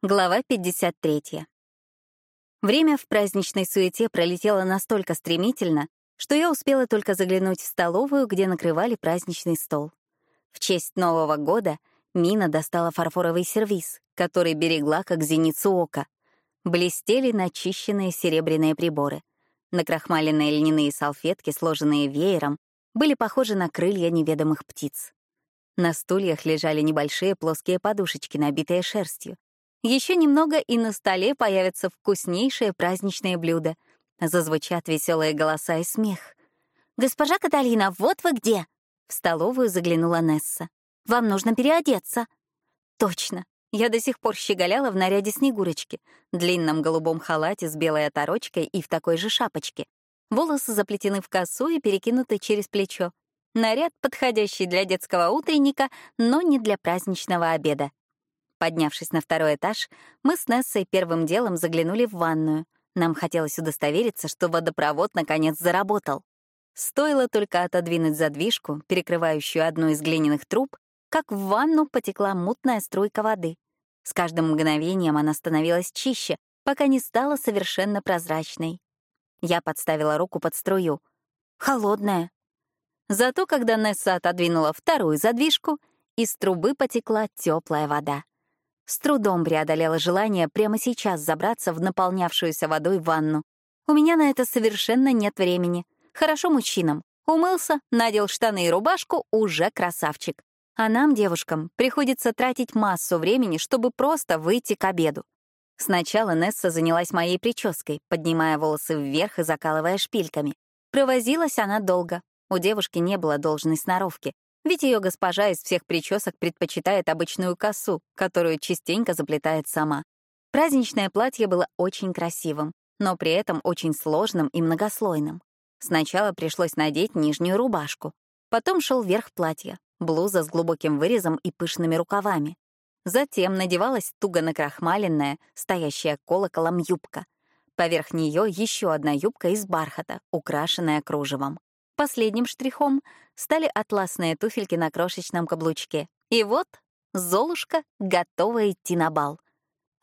Глава 53. Время в праздничной суете пролетело настолько стремительно, что я успела только заглянуть в столовую, где накрывали праздничный стол. В честь Нового года Мина достала фарфоровый сервиз, который берегла как зеницу ока. Блестели начищенные серебряные приборы. Накрахмаленные льняные салфетки, сложенные веером, были похожи на крылья неведомых птиц. На стульях лежали небольшие плоские подушечки, набитые шерстью. Еще немного, и на столе появятся вкуснейшие праздничные блюда. Зазвучат веселые голоса и смех. «Госпожа Каталина, вот вы где!» В столовую заглянула Несса. «Вам нужно переодеться». «Точно. Я до сих пор щеголяла в наряде Снегурочки, длинном голубом халате с белой оторочкой и в такой же шапочке. Волосы заплетены в косу и перекинуты через плечо. Наряд, подходящий для детского утренника, но не для праздничного обеда. Поднявшись на второй этаж, мы с Нессой первым делом заглянули в ванную. Нам хотелось удостовериться, что водопровод наконец заработал. Стоило только отодвинуть задвижку, перекрывающую одну из глиняных труб, как в ванну потекла мутная струйка воды. С каждым мгновением она становилась чище, пока не стала совершенно прозрачной. Я подставила руку под струю. Холодная. Зато когда Несса отодвинула вторую задвижку, из трубы потекла теплая вода. С трудом преодолела желание прямо сейчас забраться в наполнявшуюся водой ванну. У меня на это совершенно нет времени. Хорошо мужчинам. Умылся, надел штаны и рубашку, уже красавчик. А нам, девушкам, приходится тратить массу времени, чтобы просто выйти к обеду. Сначала Несса занялась моей прической, поднимая волосы вверх и закалывая шпильками. Провозилась она долго. У девушки не было должной сноровки, ведь ее госпожа из всех причесок предпочитает обычную косу, которую частенько заплетает сама. Праздничное платье было очень красивым, но при этом очень сложным и многослойным. Сначала пришлось надеть нижнюю рубашку. Потом шел верх платья, блуза с глубоким вырезом и пышными рукавами. Затем надевалась туго накрахмаленная, стоящая колоколом юбка. Поверх нее еще одна юбка из бархата, украшенная кружевом. Последним штрихом стали атласные туфельки на крошечном каблучке. И вот Золушка готова идти на бал.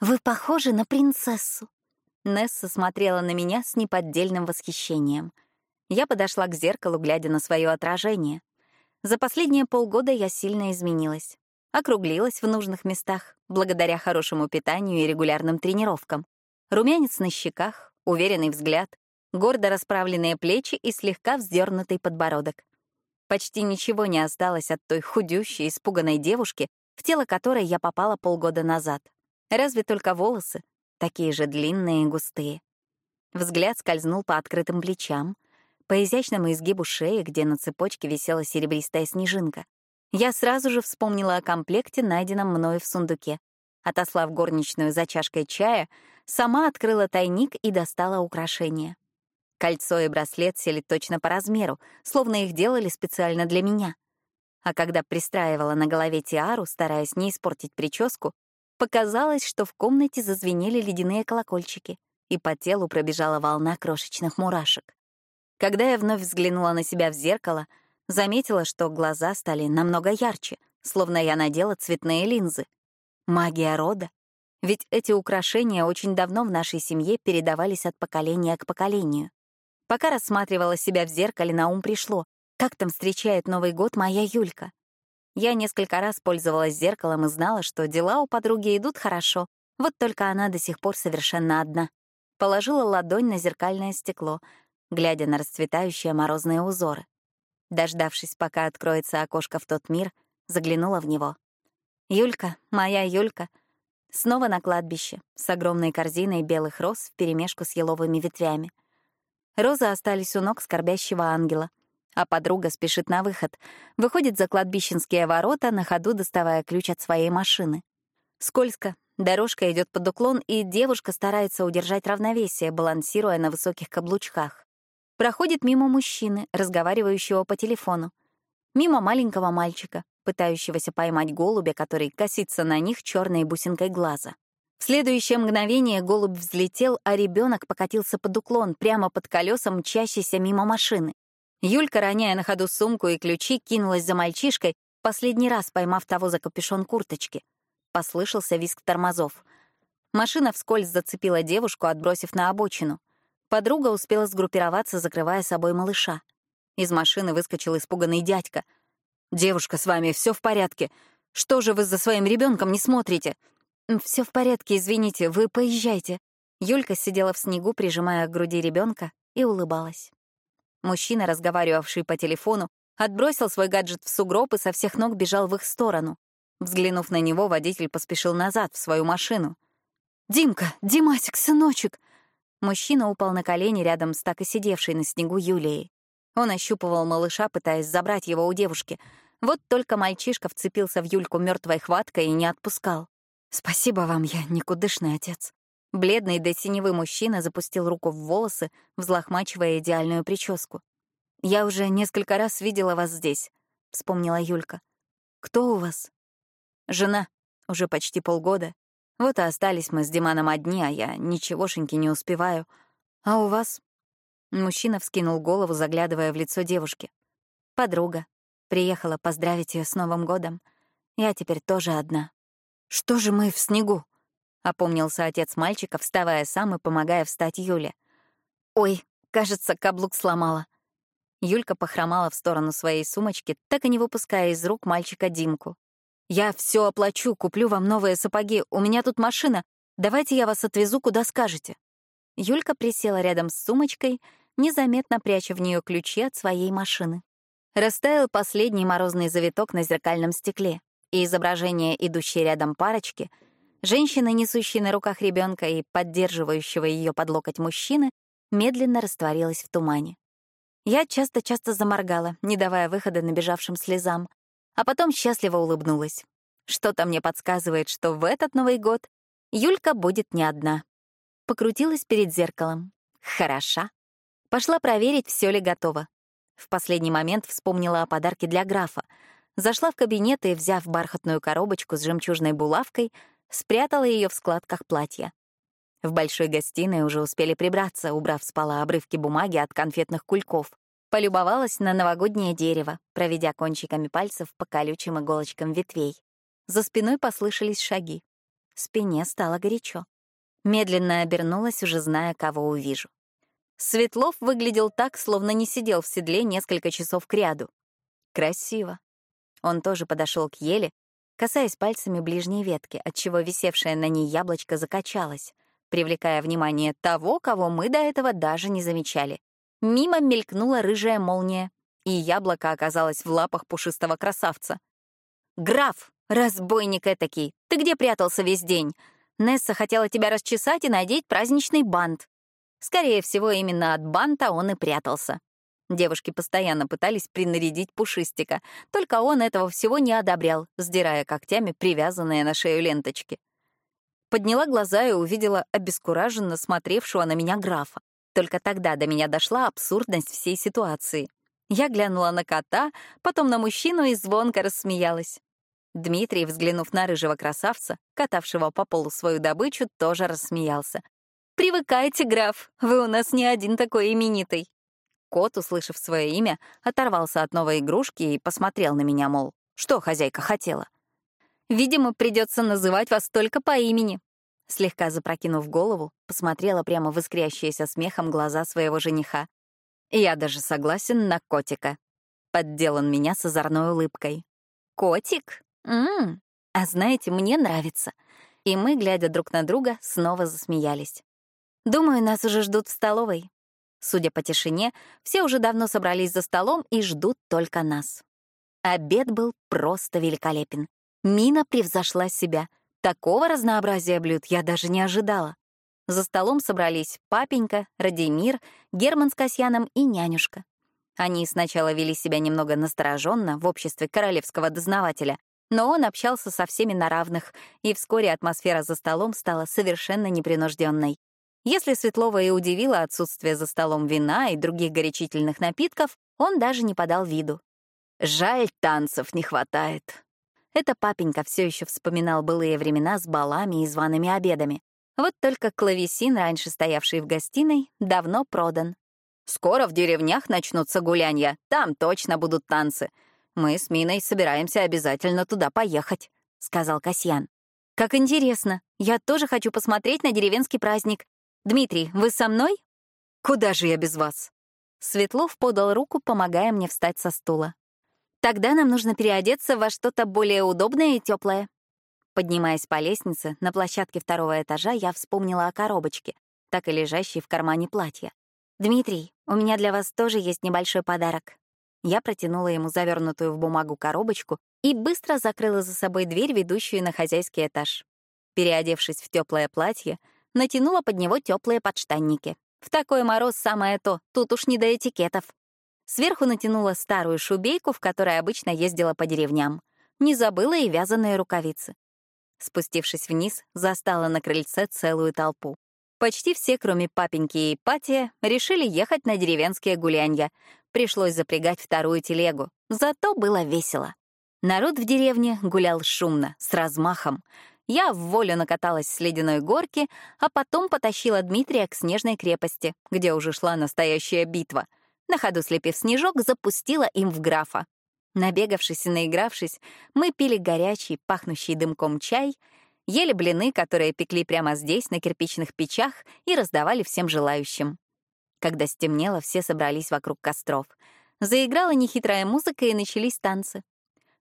«Вы похожи на принцессу». Несса смотрела на меня с неподдельным восхищением. Я подошла к зеркалу, глядя на свое отражение. За последние полгода я сильно изменилась. Округлилась в нужных местах, благодаря хорошему питанию и регулярным тренировкам. Румянец на щеках, уверенный взгляд, гордо расправленные плечи и слегка вздернутый подбородок. Почти ничего не осталось от той худющей, испуганной девушки, в тело которой я попала полгода назад. Разве только волосы, такие же длинные и густые. Взгляд скользнул по открытым плечам, по изящному изгибу шеи, где на цепочке висела серебристая снежинка. Я сразу же вспомнила о комплекте, найденном мною в сундуке. Отослав горничную за чашкой чая, сама открыла тайник и достала украшения. Кольцо и браслет сели точно по размеру, словно их делали специально для меня. А когда пристраивала на голове тиару, стараясь не испортить прическу, показалось, что в комнате зазвенели ледяные колокольчики, и по телу пробежала волна крошечных мурашек. Когда я вновь взглянула на себя в зеркало, заметила, что глаза стали намного ярче, словно я надела цветные линзы. Магия рода. Ведь эти украшения очень давно в нашей семье передавались от поколения к поколению. Пока рассматривала себя в зеркале, на ум пришло, как там встречает Новый год моя Юлька. Я несколько раз пользовалась зеркалом и знала, что дела у подруги идут хорошо, вот только она до сих пор совершенно одна. Положила ладонь на зеркальное стекло, глядя на расцветающие морозные узоры. Дождавшись, пока откроется окошко в тот мир, заглянула в него. Юлька, моя Юлька, снова на кладбище, с огромной корзиной белых роз вперемешку с еловыми ветвями — Розы остались у ног скорбящего ангела, а подруга спешит на выход, выходит за кладбищенские ворота, на ходу доставая ключ от своей машины. Скользко, дорожка идет под уклон, и девушка старается удержать равновесие, балансируя на высоких каблучках. Проходит мимо мужчины, разговаривающего по телефону. Мимо маленького мальчика, пытающегося поймать голубя, который косится на них черной бусинкой глаза. В следующее мгновение голубь взлетел, а ребенок покатился под уклон, прямо под колесом мчащейся мимо машины. Юлька, роняя на ходу сумку и ключи, кинулась за мальчишкой, последний раз поймав того за капюшон курточки. Послышался визг тормозов. Машина вскользь зацепила девушку, отбросив на обочину. Подруга успела сгруппироваться, закрывая собой малыша. Из машины выскочил испуганный дядька. «Девушка, с вами все в порядке? Что же вы за своим ребенком не смотрите?» Все в порядке, извините, вы поезжайте». Юлька сидела в снегу, прижимая к груди ребенка, и улыбалась. Мужчина, разговаривавший по телефону, отбросил свой гаджет в сугроб и со всех ног бежал в их сторону. Взглянув на него, водитель поспешил назад, в свою машину. «Димка! Димасик, сыночек!» Мужчина упал на колени рядом с так и сидевшей на снегу Юлией. Он ощупывал малыша, пытаясь забрать его у девушки. Вот только мальчишка вцепился в Юльку мертвой хваткой и не отпускал. «Спасибо вам, я никудышный отец». Бледный до синевы мужчина запустил руку в волосы, взлохмачивая идеальную прическу. «Я уже несколько раз видела вас здесь», — вспомнила Юлька. «Кто у вас?» «Жена. Уже почти полгода. Вот и остались мы с Диманом одни, а я ничегошеньки не успеваю. А у вас?» Мужчина вскинул голову, заглядывая в лицо девушки. «Подруга. Приехала поздравить ее с Новым годом. Я теперь тоже одна». «Что же мы в снегу?» — опомнился отец мальчика, вставая сам и помогая встать Юле. «Ой, кажется, каблук сломала». Юлька похромала в сторону своей сумочки, так и не выпуская из рук мальчика Димку. «Я все оплачу, куплю вам новые сапоги. У меня тут машина. Давайте я вас отвезу, куда скажете». Юлька присела рядом с сумочкой, незаметно пряча в нее ключи от своей машины. Растаял последний морозный завиток на зеркальном стекле и изображение идущей рядом парочки, женщины, несущей на руках ребенка и поддерживающего ее под локоть мужчины, медленно растворилась в тумане. Я часто-часто заморгала, не давая выхода набежавшим слезам, а потом счастливо улыбнулась. Что-то мне подсказывает, что в этот Новый год Юлька будет не одна. Покрутилась перед зеркалом. Хороша. Пошла проверить, все ли готово. В последний момент вспомнила о подарке для графа — Зашла в кабинет и, взяв бархатную коробочку с жемчужной булавкой, спрятала ее в складках платья. В большой гостиной уже успели прибраться, убрав с пола обрывки бумаги от конфетных кульков. Полюбовалась на новогоднее дерево, проведя кончиками пальцев по колючим иголочкам ветвей. За спиной послышались шаги. Спине стало горячо. Медленно обернулась, уже зная, кого увижу. Светлов выглядел так, словно не сидел в седле несколько часов кряду. Красиво. Он тоже подошел к еле, касаясь пальцами ближней ветки, отчего висевшее на ней яблочко закачалось, привлекая внимание того, кого мы до этого даже не замечали. Мимо мелькнула рыжая молния, и яблоко оказалось в лапах пушистого красавца. «Граф, разбойник этакий, ты где прятался весь день? Несса хотела тебя расчесать и надеть праздничный бант». Скорее всего, именно от банта он и прятался. Девушки постоянно пытались принарядить Пушистика, только он этого всего не одобрял, сдирая когтями привязанные на шею ленточки. Подняла глаза и увидела обескураженно смотревшего на меня графа. Только тогда до меня дошла абсурдность всей ситуации. Я глянула на кота, потом на мужчину и звонко рассмеялась. Дмитрий, взглянув на рыжего красавца, катавшего по полу свою добычу, тоже рассмеялся. «Привыкайте, граф, вы у нас не один такой именитый». Кот, услышав свое имя, оторвался от новой игрушки и посмотрел на меня, мол, что хозяйка хотела. «Видимо, придется называть вас только по имени». Слегка запрокинув голову, посмотрела прямо в искрящиеся смехом глаза своего жениха. «Я даже согласен на котика». Поддел он меня с озорной улыбкой. «Котик? Ммм, а знаете, мне нравится». И мы, глядя друг на друга, снова засмеялись. «Думаю, нас уже ждут в столовой. Судя по тишине, все уже давно собрались за столом и ждут только нас. Обед был просто великолепен. Мина превзошла себя. Такого разнообразия блюд я даже не ожидала. За столом собрались папенька, Радимир, Герман с Касьяном и нянюшка. Они сначала вели себя немного настороженно в обществе королевского дознавателя, но он общался со всеми на равных, и вскоре атмосфера за столом стала совершенно непринужденной. Если Светлова и удивило отсутствие за столом вина и других горячительных напитков, он даже не подал виду. «Жаль, танцев не хватает». Это папенька все еще вспоминал былые времена с балами и зваными обедами. Вот только клавесин, раньше стоявший в гостиной, давно продан. «Скоро в деревнях начнутся гулянья, там точно будут танцы. Мы с Миной собираемся обязательно туда поехать», — сказал Касьян. Как интересно. Я тоже хочу посмотреть на деревенский праздник. Дмитрий, вы со мной? Куда же я без вас? Светлов подал руку, помогая мне встать со стула. Тогда нам нужно переодеться во что-то более удобное и теплое. Поднимаясь по лестнице, на площадке второго этажа я вспомнила о коробочке, так и лежащей в кармане платья. «Дмитрий, у меня для вас тоже есть небольшой подарок». Я протянула ему завернутую в бумагу коробочку и быстро закрыла за собой дверь, ведущую на хозяйский этаж. Переодевшись в теплое платье, натянула под него теплые подштанники. В такой мороз самое то, тут уж не до этикетов. Сверху натянула старую шубейку, в которой обычно ездила по деревням. Не забыла и вязаные рукавицы. Спустившись вниз, застала на крыльце целую толпу. Почти все, кроме папеньки и Патия, решили ехать на деревенские гулянья. Пришлось запрягать вторую телегу. Зато было весело. Народ в деревне гулял шумно, с размахом. Я в волю накаталась с ледяной горки, а потом потащила Дмитрия к снежной крепости, где уже шла настоящая битва. На ходу слепив снежок, запустила им в графа. Набегавшись и наигравшись, мы пили горячий, пахнущий дымком чай, ели блины, которые пекли прямо здесь, на кирпичных печах, и раздавали всем желающим. Когда стемнело, все собрались вокруг костров. Заиграла нехитрая музыка, и начались танцы.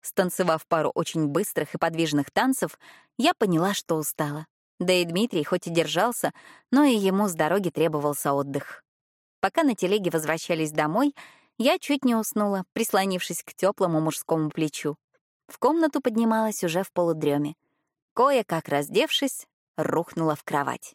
Станцевав пару очень быстрых и подвижных танцев, я поняла, что устала. Да и Дмитрий хоть и держался, но и ему с дороги требовался отдых. Пока на телеге возвращались домой, я чуть не уснула, прислонившись к теплому мужскому плечу. В комнату поднималась уже в полудреме. Кое-как раздевшись, рухнула в кровать.